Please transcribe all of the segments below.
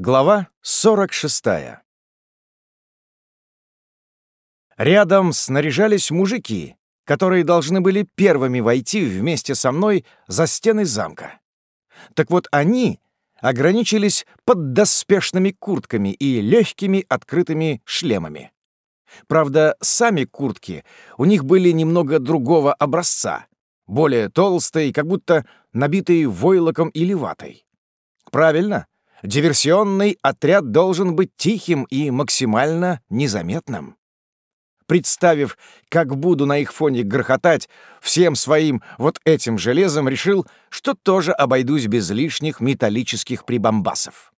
Глава 46 Рядом снаряжались мужики, которые должны были первыми войти вместе со мной за стены замка. Так вот они ограничились поддоспешными куртками и легкими открытыми шлемами. Правда, сами куртки у них были немного другого образца, более толстые, как будто набитые войлоком или ватой. Правильно, диверсионный отряд должен быть тихим и максимально незаметным. Представив, как буду на их фоне грохотать, всем своим вот этим железом решил, что тоже обойдусь без лишних металлических прибамбасов.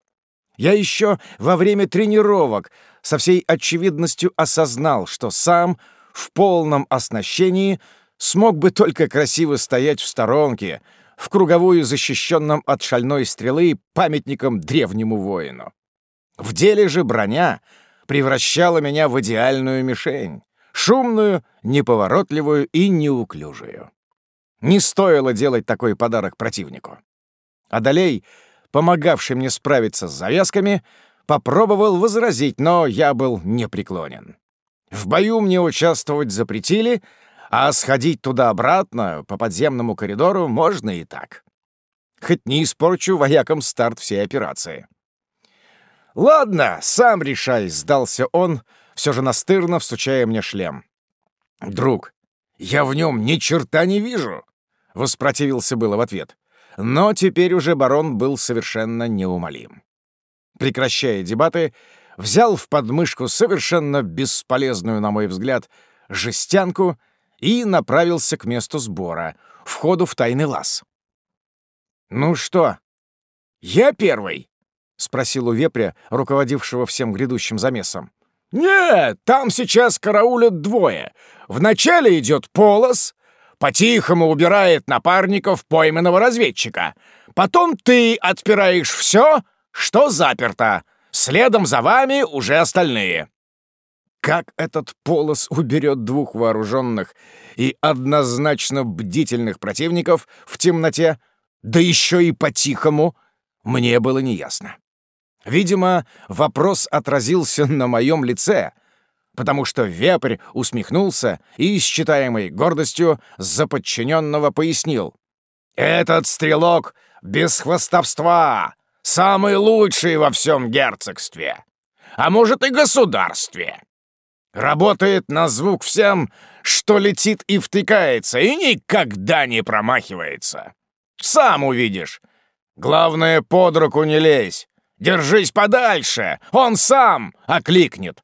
Я еще во время тренировок со всей очевидностью осознал, что сам в полном оснащении смог бы только красиво стоять в сторонке, в круговую защищенном от шальной стрелы памятником древнему воину. В деле же броня превращала меня в идеальную мишень, шумную, неповоротливую и неуклюжую. Не стоило делать такой подарок противнику. Адалей, помогавший мне справиться с завязками, попробовал возразить, но я был непреклонен. В бою мне участвовать запретили, а сходить туда-обратно по подземному коридору можно и так. Хоть не испорчу воякам старт всей операции. «Ладно, сам решай», — сдался он, все же настырно всучая мне шлем. «Друг, я в нем ни черта не вижу», — воспротивился было в ответ. Но теперь уже барон был совершенно неумолим. Прекращая дебаты, взял в подмышку совершенно бесполезную, на мой взгляд, жестянку и направился к месту сбора, входу в тайный лаз. «Ну что, я первый?» — спросил у вепря, руководившего всем грядущим замесом. «Нет, там сейчас караулят двое. Вначале идет полос, по-тихому убирает напарников пойманного разведчика. Потом ты отпираешь все, что заперто. Следом за вами уже остальные. Как этот полос уберет двух вооруженных и однозначно бдительных противников в темноте, да еще и по-тихому, мне было неясно. Видимо, вопрос отразился на моем лице, потому что вепрь усмехнулся и с читаемой гордостью за подчиненного пояснил. «Этот стрелок без хвостовства, самый лучший во всем герцогстве, а может и государстве. Работает на звук всем, что летит и втыкается, и никогда не промахивается. Сам увидишь. Главное, под руку не лезь. Держись подальше, он сам окликнет.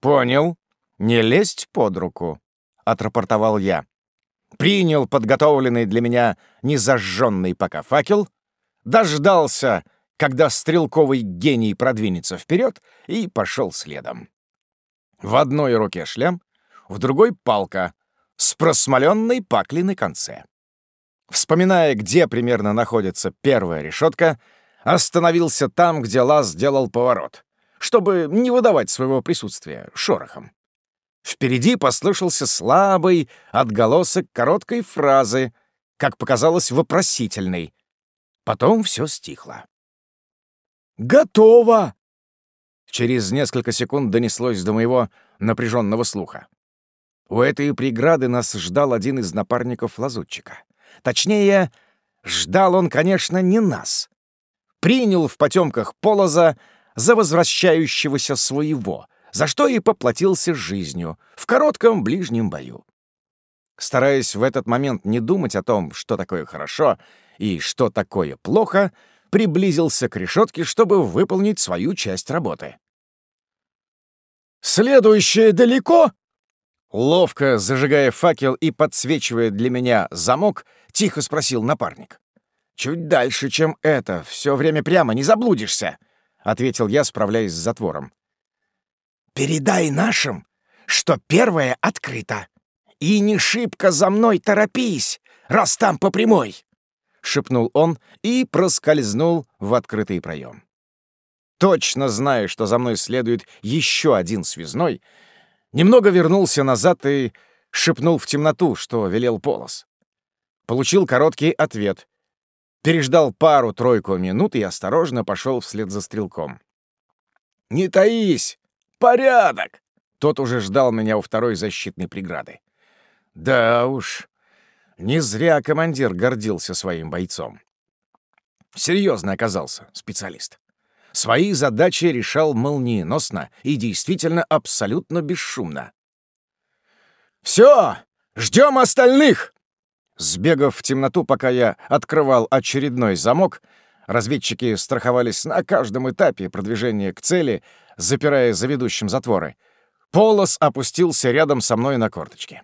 Понял. Не лезть под руку, отрапортовал я. Принял подготовленный для меня незажженный пока факел, дождался, когда стрелковый гений продвинется вперед, и пошел следом. В одной руке шлем, в другой — палка с просмоленной паклей на конце. Вспоминая, где примерно находится первая решетка, остановился там, где лаз сделал поворот, чтобы не выдавать своего присутствия шорохом. Впереди послышался слабый отголосок короткой фразы, как показалось, вопросительной. Потом все стихло. «Готово!» Через несколько секунд донеслось до моего напряженного слуха. У этой преграды нас ждал один из напарников лазутчика. Точнее, ждал он, конечно, не нас. Принял в потемках полоза за возвращающегося своего, за что и поплатился жизнью в коротком ближнем бою. Стараясь в этот момент не думать о том, что такое хорошо и что такое плохо, приблизился к решетке, чтобы выполнить свою часть работы. «Следующее далеко?» Ловко зажигая факел и подсвечивая для меня замок, тихо спросил напарник. «Чуть дальше, чем это. Все время прямо, не заблудишься», — ответил я, справляясь с затвором. «Передай нашим, что первое открыто. И не шибко за мной торопись, раз там по прямой шепнул он и проскользнул в открытый проем. Точно зная, что за мной следует еще один связной, немного вернулся назад и шепнул в темноту, что велел Полос. Получил короткий ответ. переждал пару-тройку минут и осторожно пошел вслед за стрелком. «Не таись! Порядок!» Тот уже ждал меня у второй защитной преграды. Да уж, не зря командир гордился своим бойцом. Серьезно оказался специалист. Свои задачи решал молниеносно и действительно абсолютно бесшумно. «Все! Ждем остальных!» Сбегав в темноту, пока я открывал очередной замок, разведчики страховались на каждом этапе продвижения к цели, запирая за ведущим затворы. Полос опустился рядом со мной на корточки.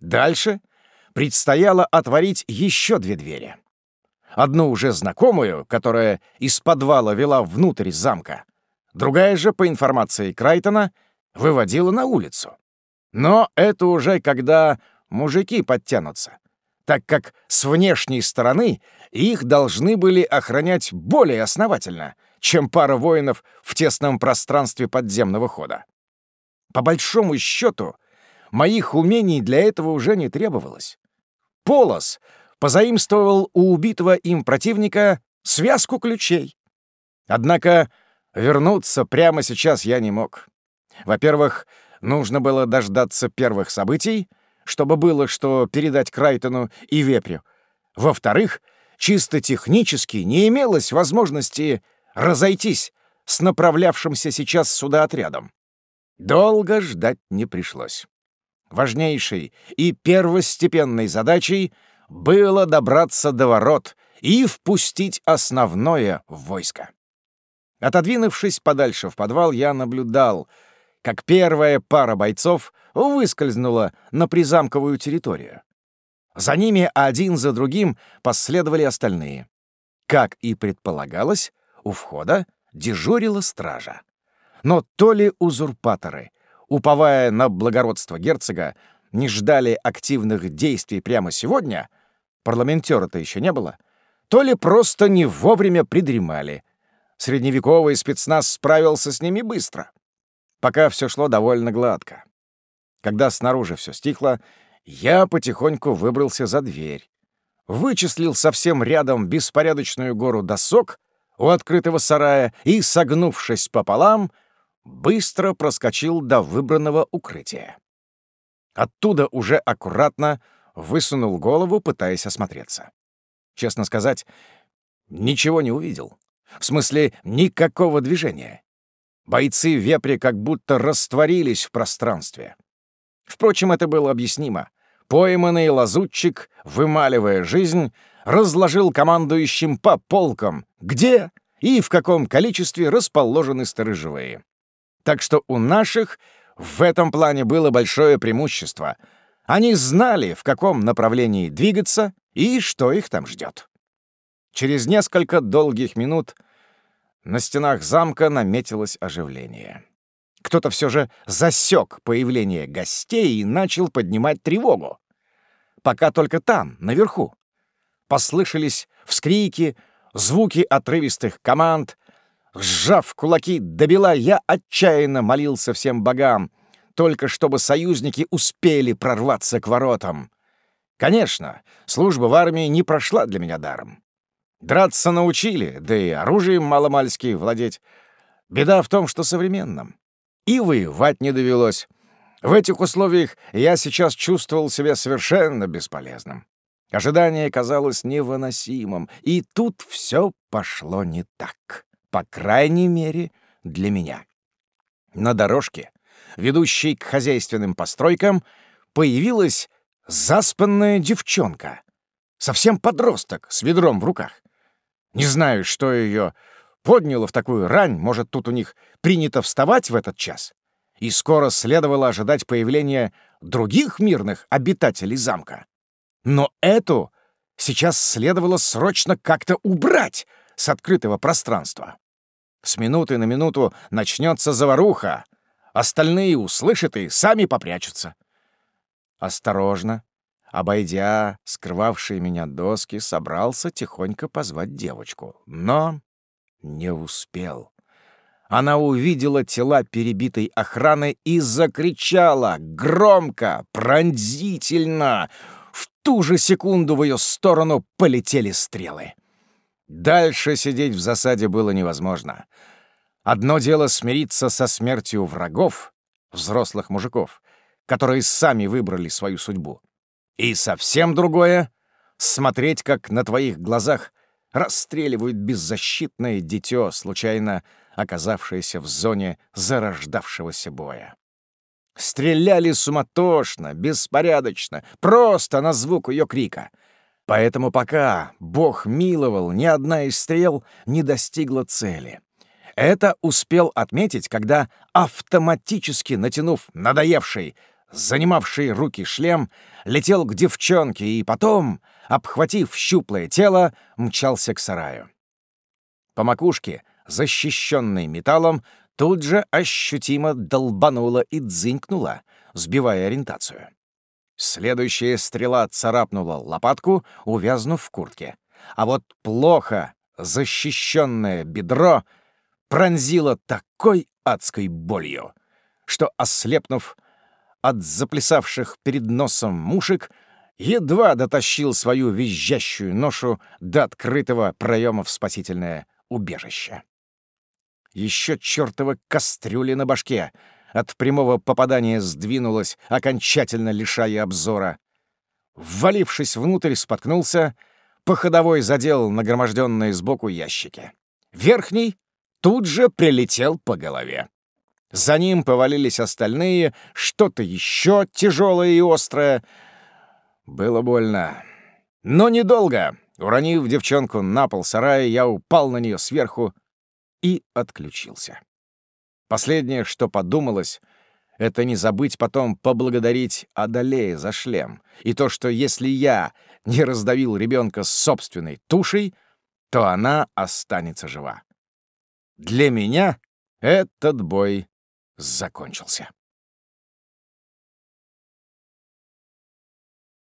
Дальше предстояло отворить еще две двери. Одну уже знакомую, которая из подвала вела внутрь замка. Другая же, по информации Крайтона, выводила на улицу. Но это уже когда мужики подтянутся, так как с внешней стороны их должны были охранять более основательно, чем пара воинов в тесном пространстве подземного хода. По большому счету, моих умений для этого уже не требовалось. Полос позаимствовал у убитого им противника связку ключей. Однако вернуться прямо сейчас я не мог. Во-первых, нужно было дождаться первых событий, чтобы было что передать Крайтону и Вепрю. Во-вторых, чисто технически не имелось возможности разойтись с направлявшимся сейчас сюда отрядом. Долго ждать не пришлось. Важнейшей и первостепенной задачей было добраться до ворот и впустить основное войско. Отодвинувшись подальше в подвал, я наблюдал, как первая пара бойцов выскользнула на призамковую территорию. За ними один за другим последовали остальные. Как и предполагалось, у входа дежурила стража. Но то ли узурпаторы, уповая на благородство герцога, не ждали активных действий прямо сегодня, парламентера-то еще не было, то ли просто не вовремя придремали. Средневековый спецназ справился с ними быстро. Пока все шло довольно гладко. Когда снаружи все стихло, я потихоньку выбрался за дверь. Вычислил совсем рядом беспорядочную гору досок у открытого сарая и, согнувшись пополам, быстро проскочил до выбранного укрытия. Оттуда уже аккуратно высунул голову, пытаясь осмотреться. Честно сказать, ничего не увидел. В смысле, никакого движения. Бойцы вепри как будто растворились в пространстве. Впрочем, это было объяснимо. Пойманный лазутчик, вымаливая жизнь, разложил командующим по полкам, где и в каком количестве расположены сторожевые. Так что у наших в этом плане было большое преимущество. Они знали, в каком направлении двигаться и что их там ждет. Через несколько долгих минут на стенах замка наметилось оживление. Кто-то все же засек появление гостей и начал поднимать тревогу. Пока только там, наверху. Послышались вскрики, звуки отрывистых команд, Сжав кулаки до бела, я отчаянно молился всем богам, только чтобы союзники успели прорваться к воротам. Конечно, служба в армии не прошла для меня даром. Драться научили, да и оружием маломальски владеть. Беда в том, что современном. И воевать не довелось. В этих условиях я сейчас чувствовал себя совершенно бесполезным. Ожидание казалось невыносимым, и тут все пошло не так. По крайней мере, для меня. На дорожке, ведущей к хозяйственным постройкам, появилась заспанная девчонка. Совсем подросток с ведром в руках. Не знаю, что ее подняло в такую рань, может, тут у них принято вставать в этот час. И скоро следовало ожидать появления других мирных обитателей замка. Но эту сейчас следовало срочно как-то убрать с открытого пространства. С минуты на минуту начнется заваруха. Остальные услышат и сами попрячутся. Осторожно, обойдя скрывавшие меня доски, собрался тихонько позвать девочку. Но не успел. Она увидела тела перебитой охраны и закричала громко, пронзительно. В ту же секунду в ее сторону полетели стрелы. Дальше сидеть в засаде было невозможно. Одно дело смириться со смертью врагов, взрослых мужиков, которые сами выбрали свою судьбу. И совсем другое — смотреть, как на твоих глазах расстреливают беззащитное дитё, случайно оказавшееся в зоне зарождавшегося боя. Стреляли суматошно, беспорядочно, просто на звук ее крика. Поэтому пока Бог миловал, ни одна из стрел не достигла цели. Это успел отметить, когда, автоматически натянув надоевший, занимавший руки шлем, летел к девчонке и потом, обхватив щуплое тело, мчался к сараю. По макушке, защищенной металлом, тут же ощутимо долбанула и дзынькнула, сбивая ориентацию. Следующая стрела царапнула лопатку, увязнув в куртке. А вот плохо защищенное бедро пронзило такой адской болью, что, ослепнув от заплясавших перед носом мушек, едва дотащил свою визжащую ношу до открытого проема в спасительное убежище. Еще чертова кастрюля на башке от прямого попадания сдвинулась, окончательно лишая обзора. Ввалившись внутрь, споткнулся, по ходовой задел нагроможденные сбоку ящики. Верхний тут же прилетел по голове. За ним повалились остальные, что-то еще тяжелое и острое. Было больно. Но недолго. Уронив девчонку на пол сарая, я упал на нее сверху и отключился. Последнее, что подумалось, это не забыть потом поблагодарить Адалея за шлем. И то, что если я не раздавил ребенка собственной тушей, то она останется жива. Для меня этот бой закончился.